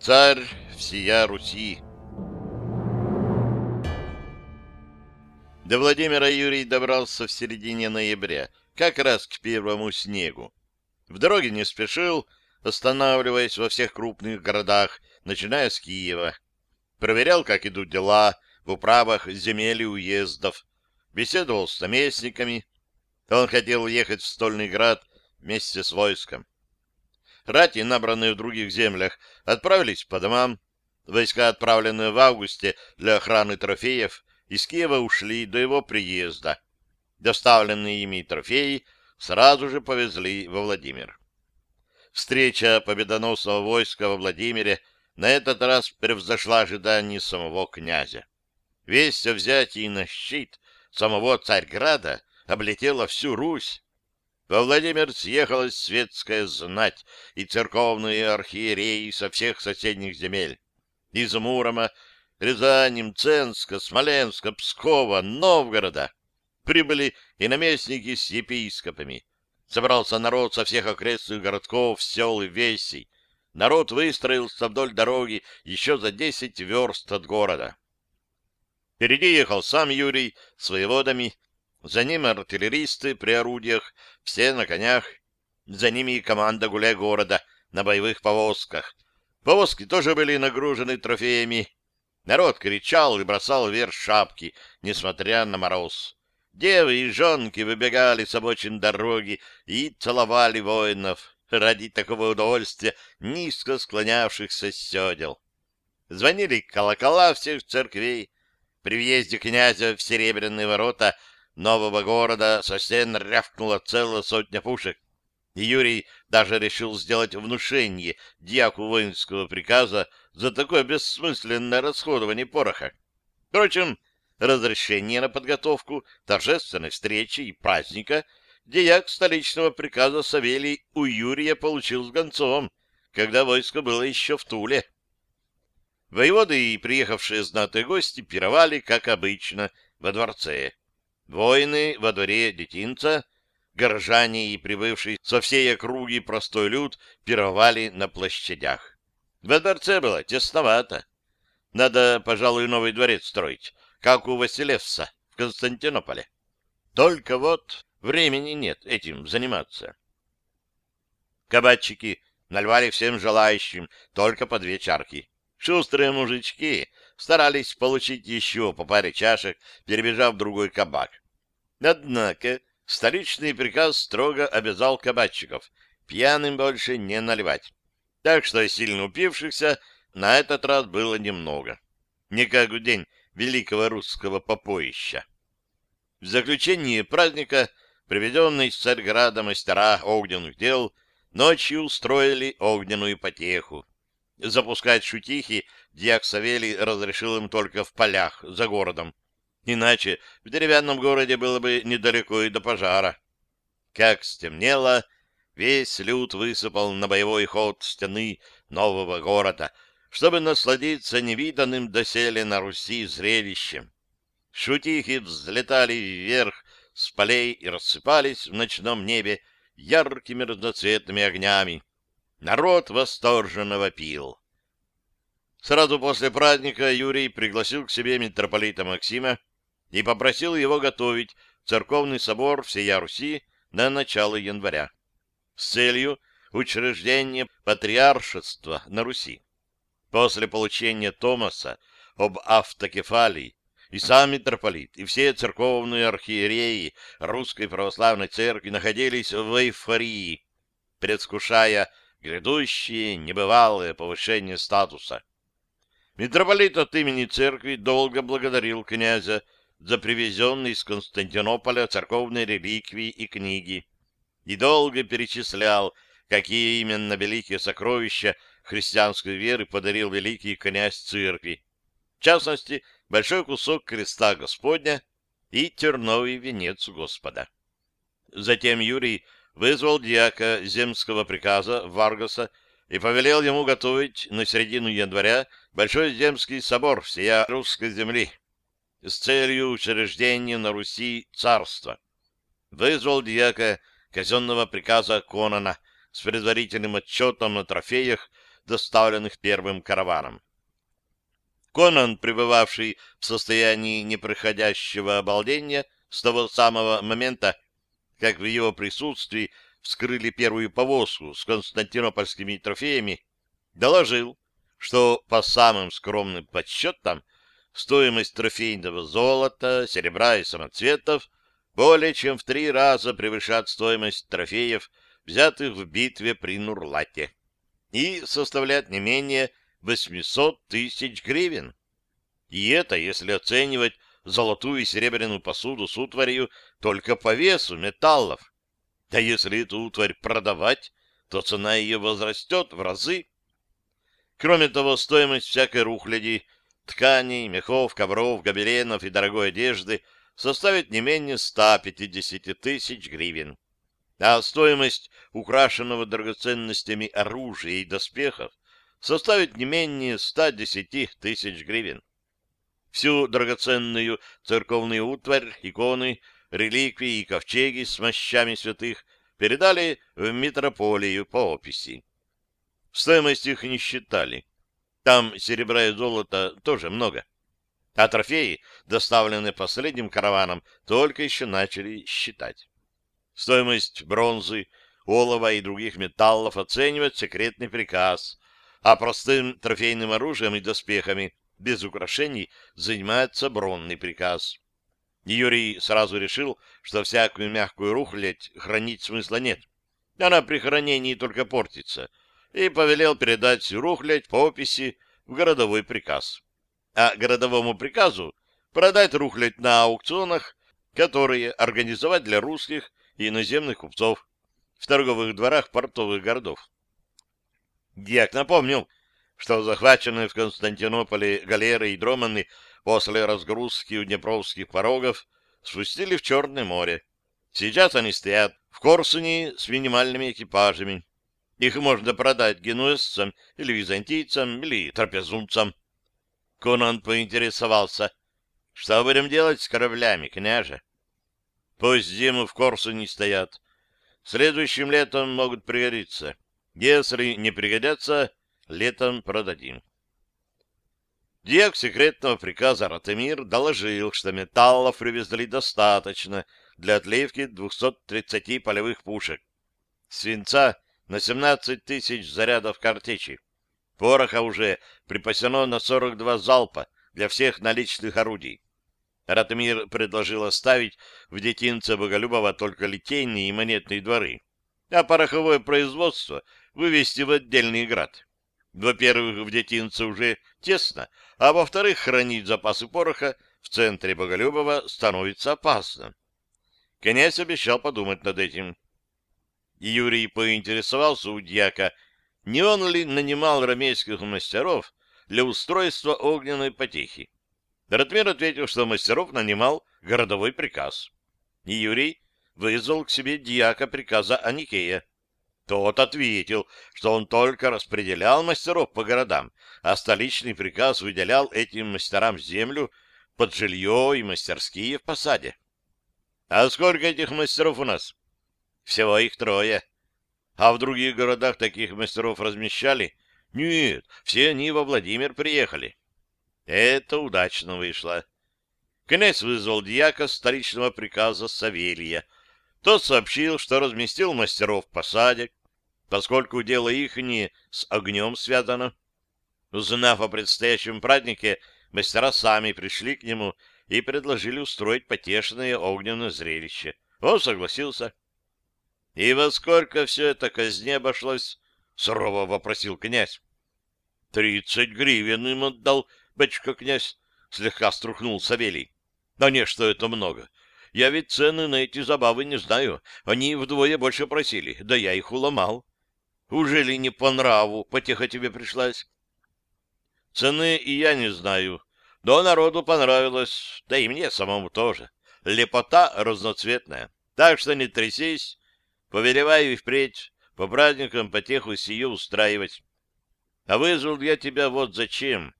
Царь всея Руси До Владимира Юрий добрался в середине ноября, как раз к первому снегу. В дороге не спешил, останавливаясь во всех крупных городах, начиная с Киева. Проверял, как идут дела в управах земель и уездов. Беседовал с наместниками. Он хотел ехать в Стольный град вместе с войском. Рати, набранные в других землях, отправились по домам. Войска, отправленные в августе для охраны трофеев, из Киева ушли до его приезда. Доставленные ими трофеи сразу же повезли во Владимир. Встреча победоносного войска во Владимире на этот раз превзошла ожидания самого князя. Весть о взятии на щит самого Царьграда облетела всю Русь. Во Владимир съехалась светская знать и церковные архиереи со всех соседних земель. Из Мурома Рязани, Мценска, Смоленска, Пскова, Новгорода. Прибыли и наместники с епископами. Собрался народ со всех окрестных городков, сел и весей. Народ выстроился вдоль дороги еще за десять верст от города. Впереди ехал сам Юрий с воеводами, за ним артиллеристы при орудиях, все на конях. За ними и команда гуляй города на боевых повозках. Повозки тоже были нагружены трофеями, Народ кричал и бросал вверх шапки, несмотря на мороз. Девы и жонки выбегали с обочин дороги и целовали воинов ради такого удовольствия низко склонявшихся седел. Звонили колокола всех церквей. При въезде князя в Серебряные ворота нового города со стен рявкнула целая сотня пушек. И Юрий даже решил сделать внушение дьяку воинского приказа за такое бессмысленное расходование пороха. Впрочем, разрешение на подготовку торжественной встречи и праздника дьяк столичного приказа Савелий у Юрия получил с гонцом, когда войско было еще в Туле. Воеводы и приехавшие знатые гости пировали, как обычно, во дворце. Воины во дворе детинца, горожане и прибывший со всей округи простой люд пировали на площадях. Во дворце было тесновато. Надо, пожалуй, новый дворец строить, как у Василевса в Константинополе. Только вот времени нет этим заниматься. Кабачики наливали всем желающим только по две чарки. Шустрые мужички старались получить еще по паре чашек, перебежав в другой кабак. Однако столичный приказ строго обязал кабачиков пьяным больше не наливать так что сильно упившихся на этот раз было немного. Не как в день великого русского попоища. В заключение праздника приведенные из Царьграда мастера огненных дел ночью устроили огненную потеху. Запускать шутихи дьяк Савелий разрешил им только в полях за городом. Иначе в деревянном городе было бы недалеко и до пожара. Как стемнело, весь люд высыпал на боевой ход стены нового города, чтобы насладиться невиданным доселе на Руси зрелищем. Шутихи взлетали вверх с полей и рассыпались в ночном небе яркими разноцветными огнями. Народ восторженно вопил. Сразу после праздника Юрий пригласил к себе митрополита Максима и попросил его готовить церковный собор всея Руси на начало января с целью учреждения патриаршества на Руси. После получения Томаса об автокефалии и сам митрополит, и все церковные архиереи Русской Православной Церкви находились в эйфории, предвкушая грядущее небывалое повышение статуса. Митрополит от имени церкви долго благодарил князя за привезенные из Константинополя церковные реликвии и книги, и долго перечислял, какие именно великие сокровища христианской веры подарил великий князь церкви. В частности, большой кусок креста Господня и терновый венец Господа. Затем Юрий вызвал диака земского приказа Варгаса и повелел ему готовить на середину января Большой земский собор всея русской земли с целью учреждения на Руси царства. вызвал дьяка казенного приказа Конона с предварительным отчетом о трофеях, доставленных первым караваном. Конан, пребывавший в состоянии непроходящего обалдения с того самого момента, как в его присутствии вскрыли первую повозку с константинопольскими трофеями, доложил, что по самым скромным подсчетам стоимость трофейного золота, серебра и самоцветов более чем в три раза превышает стоимость трофеев, взятых в битве при Нурлате, и составляет не менее 800 тысяч гривен. И это, если оценивать золотую и серебряную посуду с утварью только по весу металлов. А если эту утварь продавать, то цена ее возрастет в разы. Кроме того, стоимость всякой рухляди, тканей, мехов, ковров, гобеленов и дорогой одежды составит не менее 150 тысяч гривен. А стоимость украшенного драгоценностями оружия и доспехов составит не менее 110 тысяч гривен. Всю драгоценную церковную утварь, иконы, реликвии и ковчеги с мощами святых передали в митрополию по описи. Стоимость их не считали. Там серебра и золота тоже много. А трофеи, доставленные последним караваном, только еще начали считать. Стоимость бронзы, олова и других металлов оценивает секретный приказ, а простым трофейным оружием и доспехами без украшений занимается бронный приказ. Юрий сразу решил, что всякую мягкую рухлядь хранить смысла нет. Она при хранении только портится, и повелел передать всю рухлядь по описи в городовой приказ. А городовому приказу продать рухлядь на аукционах, которые организовать для русских и иноземных купцов в торговых дворах портовых городов. Дьяк напомнил, что захваченные в Константинополе галеры и дроманы после разгрузки у Днепровских порогов спустили в Черное море. Сейчас они стоят в Корсуне с минимальными экипажами. Их можно продать генуэзцам или византийцам или трапезунцам. Конан поинтересовался, что будем делать с кораблями, княже? Пусть зиму в Корсуне стоят. Следующим летом могут пригодиться. Если не пригодятся, летом продадим. Диак секретного приказа Ратемир доложил, что металлов привезли достаточно для отливки 230 полевых пушек, свинца на 17 тысяч зарядов картечи, пороха уже припасено на 42 залпа для всех наличных орудий. Ратмир предложил оставить в детинце Боголюбова только литейные и монетные дворы, а пороховое производство вывести в отдельный град. Во-первых, в детинце уже тесно, а во-вторых, хранить запасы пороха в центре Боголюбова становится опасно. Князь обещал подумать над этим. Юрий поинтересовался у дьяка, не он ли нанимал ромейских мастеров для устройства огненной потехи. Ратмир ответил, что мастеров нанимал городовой приказ. И Юрий вызвал к себе дьяка приказа Аникея. Тот ответил, что он только распределял мастеров по городам, а столичный приказ выделял этим мастерам землю под жилье и мастерские в посаде. А сколько этих мастеров у нас? Всего их трое. А в других городах таких мастеров размещали? Нет, все они во Владимир приехали. Это удачно вышло. Князь вызвал дьяка столичного приказа Савелья, тот сообщил, что разместил мастеров в посаде, поскольку дело их не с огнем связано. Узнав о предстоящем празднике, мастера сами пришли к нему и предложили устроить потешное огненное зрелище. Он согласился. — И во сколько все это казне обошлось? — сурово вопросил князь. — Тридцать гривен им отдал, батюшка князь, — слегка струхнул Савелий. — Да не, что это много. Я ведь цены на эти забавы не знаю. Они вдвое больше просили, да я их уломал. Уже ли не по нраву потихо тебе пришлась? Цены и я не знаю, но народу понравилось, да и мне самому тоже. Лепота разноцветная, так что не трясись, повелеваю и впредь по праздникам потеху сию устраивать. А вызвал я тебя вот зачем.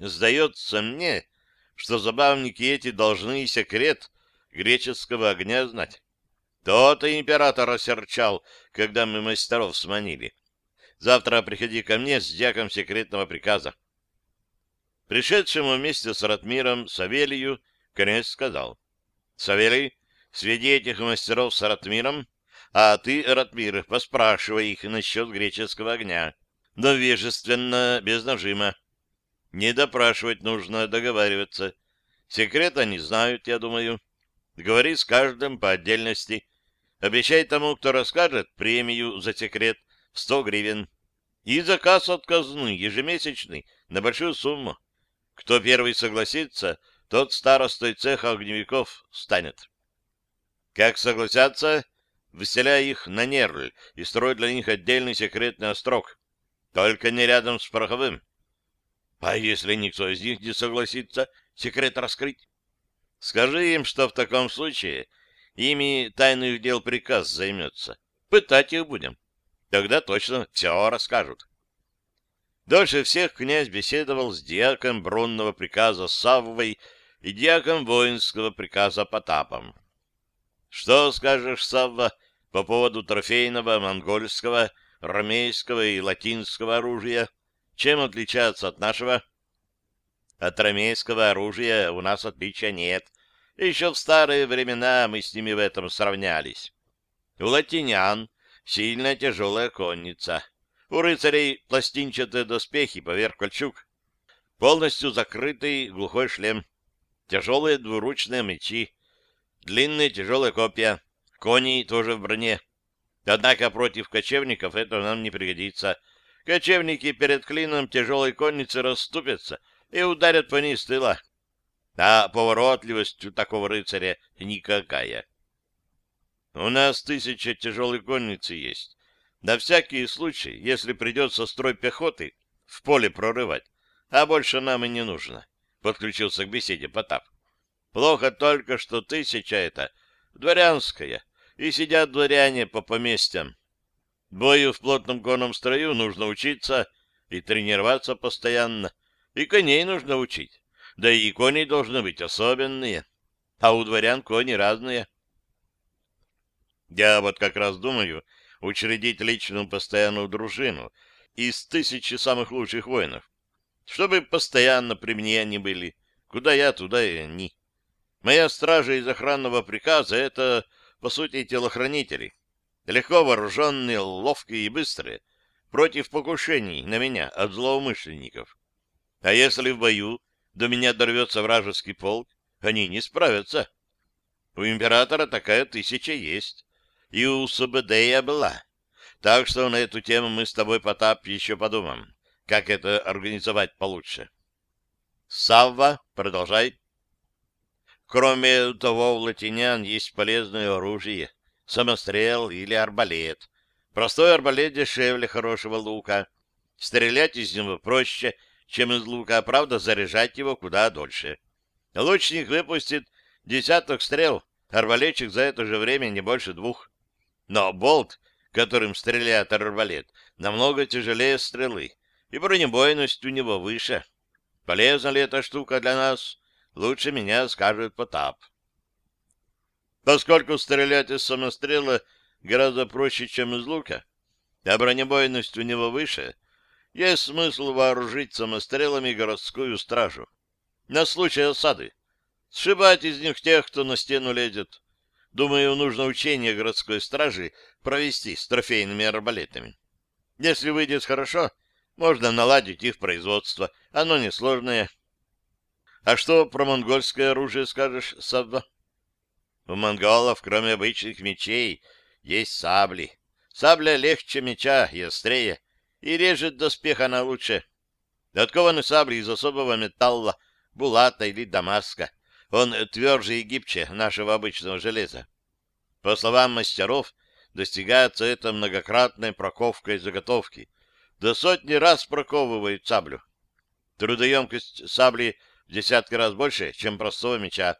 Сдается мне, что забавники эти должны секрет греческого огня знать. То-то император осерчал, когда мы мастеров сманили. Завтра приходи ко мне с дьяком секретного приказа. Пришедшему вместе с Ратмиром Савелию князь сказал. — Савелий, сведи этих мастеров с Ратмиром, а ты, Ратмир, поспрашивай их насчет греческого огня. Но вежественно, без нажима. Не допрашивать нужно, договариваться. Секрет они знают, я думаю. Говори с каждым по отдельности. Обещай тому, кто расскажет, премию за секрет в сто гривен. И заказ от ежемесячный на большую сумму. Кто первый согласится, тот старостой цеха огневиков станет. Как согласятся, выселяй их на Нерль и строй для них отдельный секретный острог. Только не рядом с Пороховым. А если никто из них не согласится секрет раскрыть? Скажи им, что в таком случае ими тайных дел приказ займется. Пытать их будем. Тогда точно все расскажут. Дольше всех князь беседовал с диаком бронного приказа Саввой и диаком воинского приказа Потапом. Что скажешь, Савва, по поводу трофейного монгольского, ромейского и латинского оружия? Чем отличается от нашего? От ромейского оружия у нас отличия нет. Еще в старые времена мы с ними в этом сравнялись. У латинян сильная тяжелая конница. У рыцарей пластинчатые доспехи поверх кольчуг. Полностью закрытый глухой шлем. Тяжелые двуручные мечи. Длинные тяжелые копья, кони тоже в броне. Однако против кочевников это нам не пригодится. Кочевники перед клином тяжелой конницы расступятся и ударят по ней с тыла. А поворотливость у такого рыцаря никакая. У нас тысяча тяжелой конницы есть. На всякий случай, если придется строй пехоты в поле прорывать, а больше нам и не нужно, — подключился к беседе Потап. Плохо только, что тысяча это дворянская, и сидят дворяне по поместьям. Бою в плотном конном строю нужно учиться и тренироваться постоянно, и коней нужно учить. Да и кони должны быть особенные, а у дворян кони разные. Я вот как раз думаю учредить личную постоянную дружину из тысячи самых лучших воинов, чтобы постоянно при мне они были. Куда я, туда и они. Моя стража из охранного приказа — это, по сути, телохранители. Легко вооруженные, ловкие и быстрые, против покушений на меня от злоумышленников. А если в бою до меня дорвется вражеский полк, они не справятся. У императора такая тысяча есть, и у Субэдея была. Так что на эту тему мы с тобой, Потап, еще подумаем, как это организовать получше. Савва, продолжай. Кроме того, у латинян есть полезное оружие — самострел или арбалет. Простой арбалет дешевле хорошего лука. Стрелять из него проще, чем из лука, правда заряжать его куда дольше. Лучник выпустит десяток стрел, арбалетчик за это же время не больше двух. Но болт, которым стреляет арбалет, намного тяжелее стрелы, и бронебойность у него выше. Полезна ли эта штука для нас? Лучше меня скажет Потап. Поскольку стрелять из самострела гораздо проще, чем из лука, а бронебойность у него выше, есть смысл вооружить самострелами городскую стражу. На случай осады. Сшибать из них тех, кто на стену лезет. Думаю, нужно учение городской стражи провести с трофейными арбалетами. Если выйдет хорошо, можно наладить их производство. Оно несложное. А что про монгольское оружие скажешь, Савва? У монголов, кроме обычных мечей, есть сабли. Сабля легче меча и острее, и режет доспех она лучше. Откованы сабли из особого металла, булата или дамаска. Он тверже и гибче нашего обычного железа. По словам мастеров, достигается это многократной проковкой заготовки. До сотни раз проковывают саблю. Трудоемкость сабли — в десятки раз больше, чем простого меча.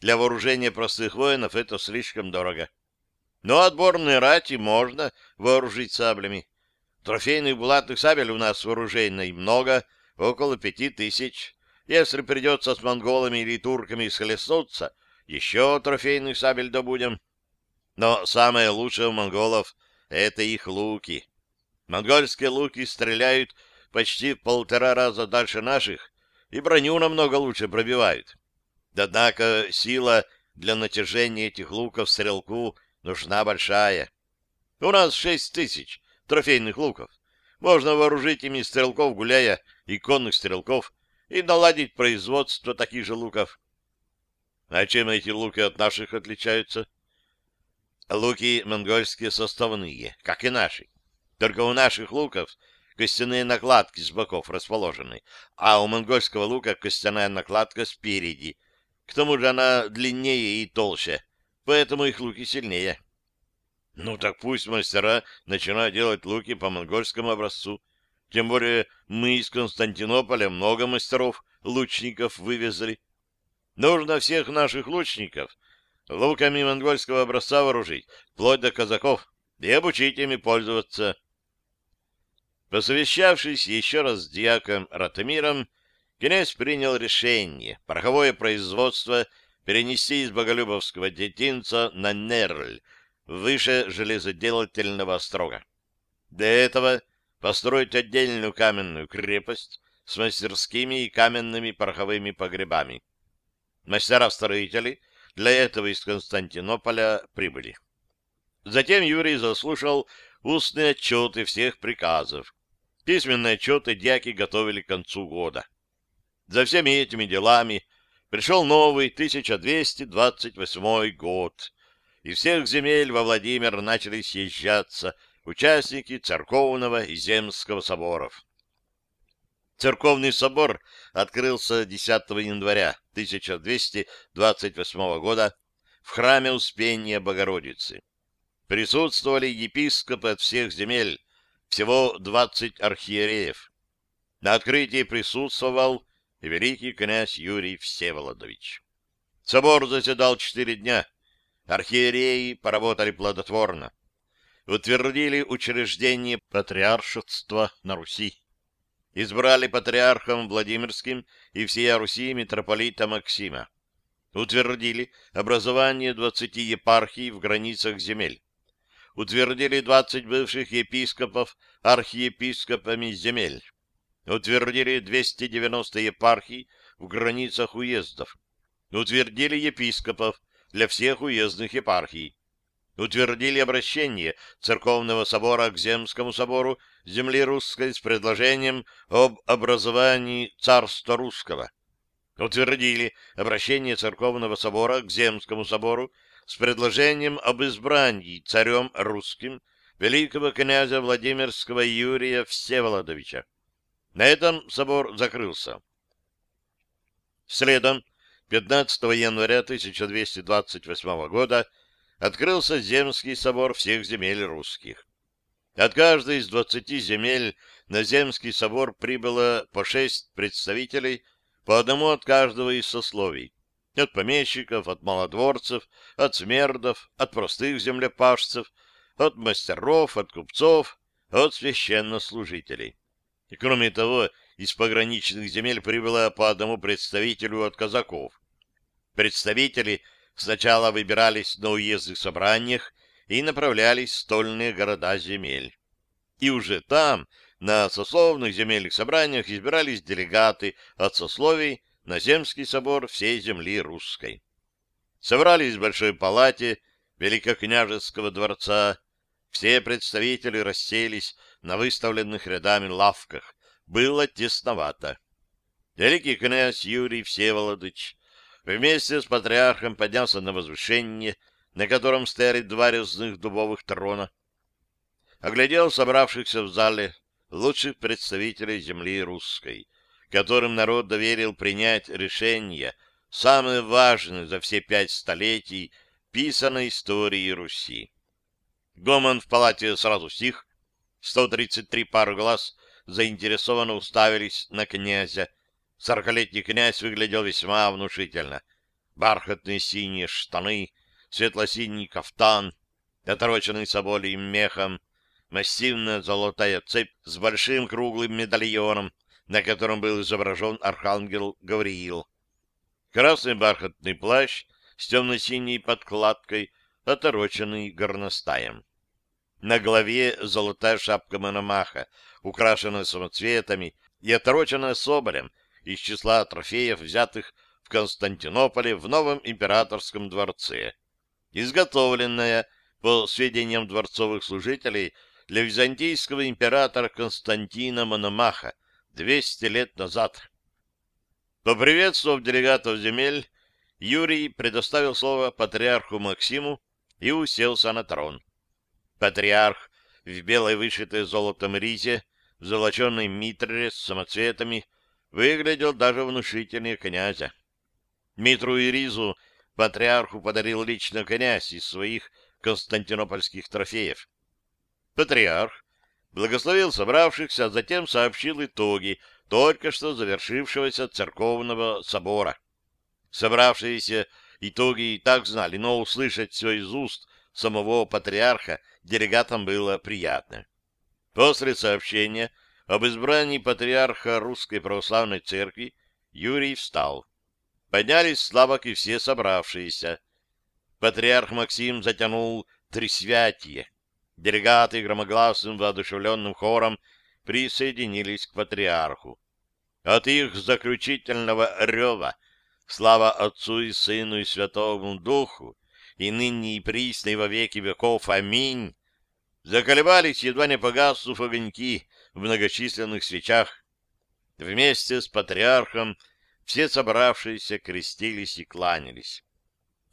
Для вооружения простых воинов это слишком дорого. Но отборные рати можно вооружить саблями. Трофейных булатных сабель у нас вооружений много, около пяти тысяч. Если придется с монголами или турками схлестнуться, еще трофейных сабель добудем. Но самое лучшее у монголов — это их луки. Монгольские луки стреляют почти в полтора раза дальше наших и броню намного лучше пробивают. Однако сила для натяжения этих луков стрелку нужна большая. У нас шесть тысяч трофейных луков. Можно вооружить ими стрелков, гуляя, и конных стрелков, и наладить производство таких же луков. А чем эти луки от наших отличаются? Луки монгольские составные, как и наши. Только у наших луков костяные накладки с боков расположены, а у монгольского лука костяная накладка спереди. К тому же она длиннее и толще, поэтому их луки сильнее. Ну так пусть мастера начинают делать луки по монгольскому образцу. Тем более мы из Константинополя много мастеров, лучников вывезли. Нужно всех наших лучников луками монгольского образца вооружить, вплоть до казаков, и обучить ими пользоваться. Посовещавшись еще раз с дьяком Ратамиром, князь принял решение пороховое производство перенести из Боголюбовского детинца на Нерль, выше железоделательного острога. Для этого построить отдельную каменную крепость с мастерскими и каменными пороховыми погребами. Мастера-строители для этого из Константинополя прибыли. Затем Юрий заслушал устные отчеты всех приказов. Письменные отчеты дьяки готовили к концу года. За всеми этими делами пришел новый 1228 год, из всех земель во Владимир начали съезжаться участники церковного и земского соборов. Церковный собор открылся 10 января 1228 года в храме Успения Богородицы. Присутствовали епископы от всех земель, всего 20 архиереев. На открытии присутствовал и великий князь Юрий Всеволодович. Собор заседал четыре дня, Архиереи поработали плодотворно. Утвердили учреждение патриаршества на Руси. Избрали патриархом Владимирским и всея Руси митрополита Максима. Утвердили образование двадцати епархий в границах земель. Утвердили двадцать бывших епископов архиепископами земель. Утвердили 290 епархий в границах уездов. Утвердили епископов для всех уездных епархий. Утвердили обращение Церковного собора к Земскому собору земли русской с предложением об образовании царства русского. Утвердили обращение Церковного собора к Земскому собору с предложением об избрании царем русским великого князя Владимирского Юрия Всеволодовича. На этом собор закрылся. Следом 15 января 1228 года открылся Земский собор всех земель русских. От каждой из двадцати земель на Земский собор прибыло по шесть представителей, по одному от каждого из сословий. От помещиков, от малодворцев, от смердов, от простых землепашцев, от мастеров, от купцов, от священнослужителей. И кроме того, из пограничных земель прибыло по одному представителю от казаков. Представители сначала выбирались на уездных собраниях и направлялись в стольные города земель. И уже там, на сословных земельных собраниях, избирались делегаты от сословий на Земский собор всей земли русской. Собрались в Большой палате Великокняжеского дворца, все представители расселись на выставленных рядами лавках. Было тесновато. Великий князь Юрий Всеволодович вместе с патриархом поднялся на возвышение, на котором стояли два резных дубовых трона. Оглядел собравшихся в зале лучших представителей земли русской, которым народ доверил принять решение, самое важное за все пять столетий писанной истории Руси. Гомон в палате сразу стих, 133 пар глаз заинтересованно уставились на князя, Сорокалетний князь выглядел весьма внушительно. Бархатные синие штаны, светло-синий кафтан, отороченный соболем мехом, массивная золотая цепь с большим круглым медальоном, на котором был изображен архангел Гавриил. Красный бархатный плащ с темно-синей подкладкой отороченный горностаем. На голове золотая шапка Мономаха, украшенная самоцветами и отороченная соболем из числа трофеев, взятых в Константинополе в новом императорском дворце, изготовленная, по сведениям дворцовых служителей, для византийского императора Константина Мономаха 200 лет назад. Поприветствовав делегатов земель, Юрий предоставил слово патриарху Максиму и уселся на трон. Патриарх в белой вышитой золотом ризе, в золоченной митре с самоцветами, выглядел даже внушительнее князя. Митру и ризу патриарху подарил лично князь из своих константинопольских трофеев. Патриарх благословил собравшихся, а затем сообщил итоги только что завершившегося церковного собора. Собравшиеся итоги и так знали, но услышать все из уст самого патриарха делегатам было приятно. После сообщения об избрании патриарха Русской Православной Церкви Юрий встал. Поднялись славок и все собравшиеся. Патриарх Максим затянул трисвятие. Делегаты громогласным воодушевленным хором присоединились к патриарху. От их заключительного рева слава Отцу и Сыну и Святому Духу, и ныне и присно и во веки веков. Аминь. Заколебались, едва не погаснув огоньки в многочисленных свечах. Вместе с патриархом все собравшиеся крестились и кланялись.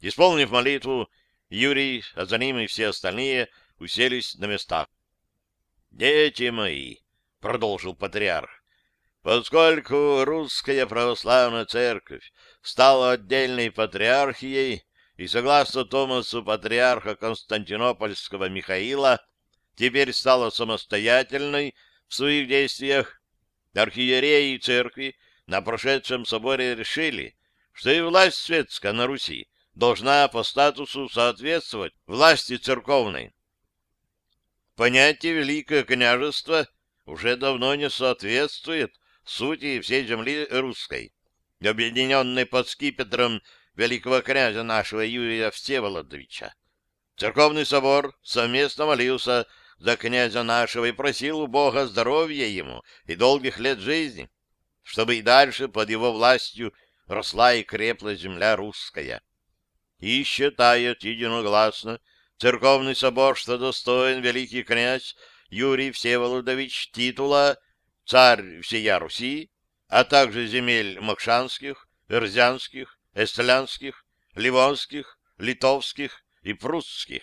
Исполнив молитву, Юрий, а за ним и все остальные — уселись на местах. «Дети мои», — продолжил патриарх, «поскольку русская православная церковь стала отдельной патриархией, и, согласно Томасу патриарха Константинопольского Михаила, теперь стала самостоятельной в своих действиях, архиереи и церкви на прошедшем соборе решили, что и власть светская на Руси должна по статусу соответствовать власти церковной. Понятие «великое княжество» уже давно не соответствует сути всей земли русской, объединенной под скипетром великого князя нашего Юрия Всеволодовича. Церковный собор совместно молился за князя нашего и просил у Бога здоровья ему и долгих лет жизни, чтобы и дальше под его властью росла и крепла земля русская. И считает единогласно, Церковный собор, что достоин великий князь Юрий Всеволодович титула «Царь всея Руси», а также земель Мокшанских, Эрзянских, Эстлянских, Ливонских, Литовских и Прусских.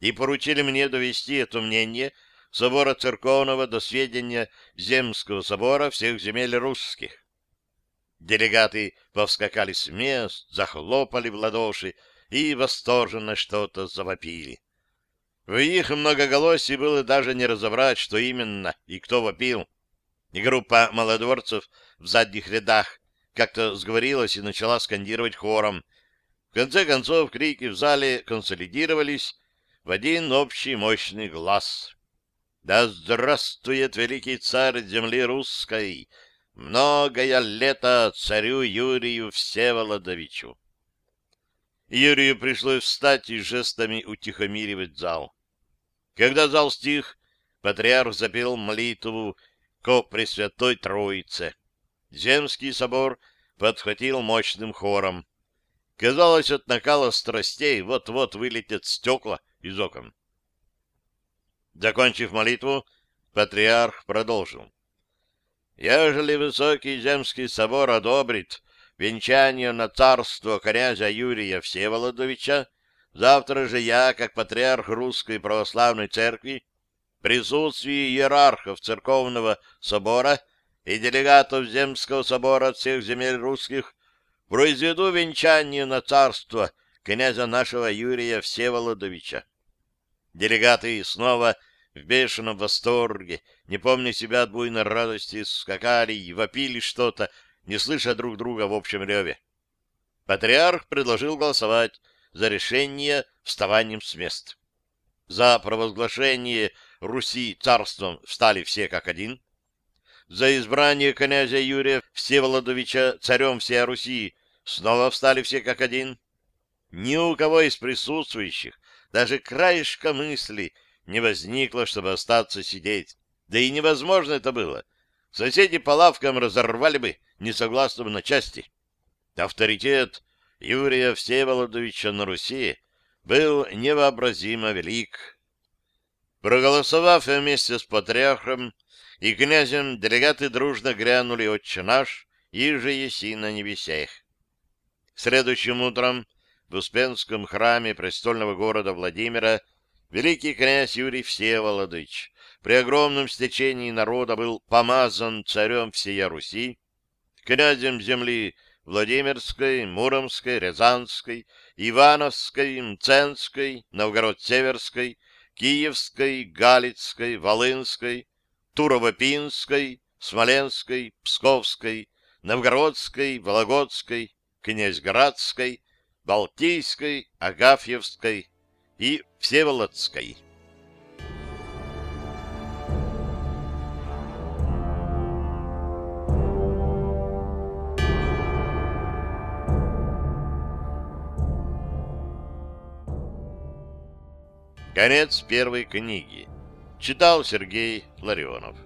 И поручили мне довести это мнение собора церковного до сведения Земского собора всех земель русских. Делегаты повскакали с мест, захлопали в ладоши, и восторженно что-то завопили. В их многоголосии было даже не разобрать, что именно и кто вопил. И группа молодорцев в задних рядах как-то сговорилась и начала скандировать хором. В конце концов крики в зале консолидировались в один общий мощный глаз. «Да здравствует великий царь земли русской! Многое лето царю Юрию Всеволодовичу!» Юрию пришлось встать и жестами утихомиривать зал. Когда зал стих, патриарх запел молитву ко Пресвятой Троице. Земский собор подхватил мощным хором. Казалось, от накала страстей вот-вот вылетят стекла из окон. Закончив молитву, патриарх продолжил. «Ежели высокий земский собор одобрит венчанию на царство князя Юрия Всеволодовича, завтра же я, как патриарх Русской Православной Церкви, в присутствии иерархов Церковного Собора и делегатов Земского Собора всех земель русских, произведу венчание на царство князя нашего Юрия Всеволодовича. Делегаты снова в бешеном восторге, не помня себя от буйной радости, скакали и вопили что-то, не слыша друг друга в общем реве. Патриарх предложил голосовать за решение вставанием с мест. За провозглашение Руси царством встали все как один. За избрание князя Юрия Всеволодовича царем всей Руси снова встали все как один. Ни у кого из присутствующих даже краешка мысли не возникло, чтобы остаться сидеть. Да и невозможно это было. Соседи по лавкам разорвали бы несогласного на части. Авторитет Юрия Всеволодовича на Руси был невообразимо велик. Проголосовав вместе с патриархом и князем, делегаты дружно грянули «Отче наш» и же еси на небесех. Следующим утром в Успенском храме престольного города Владимира великий князь Юрий Всеволодович при огромном стечении народа был помазан царем всея Руси, князем земли Владимирской, Муромской, Рязанской, Ивановской, Мценской, Новгород-Северской, Киевской, Галицкой, Волынской, Турово-Пинской, Смоленской, Псковской, Новгородской, Вологодской, Князьградской, Балтийской, Агафьевской и Всеволодской. Конец первой книги. Читал Сергей Ларионов.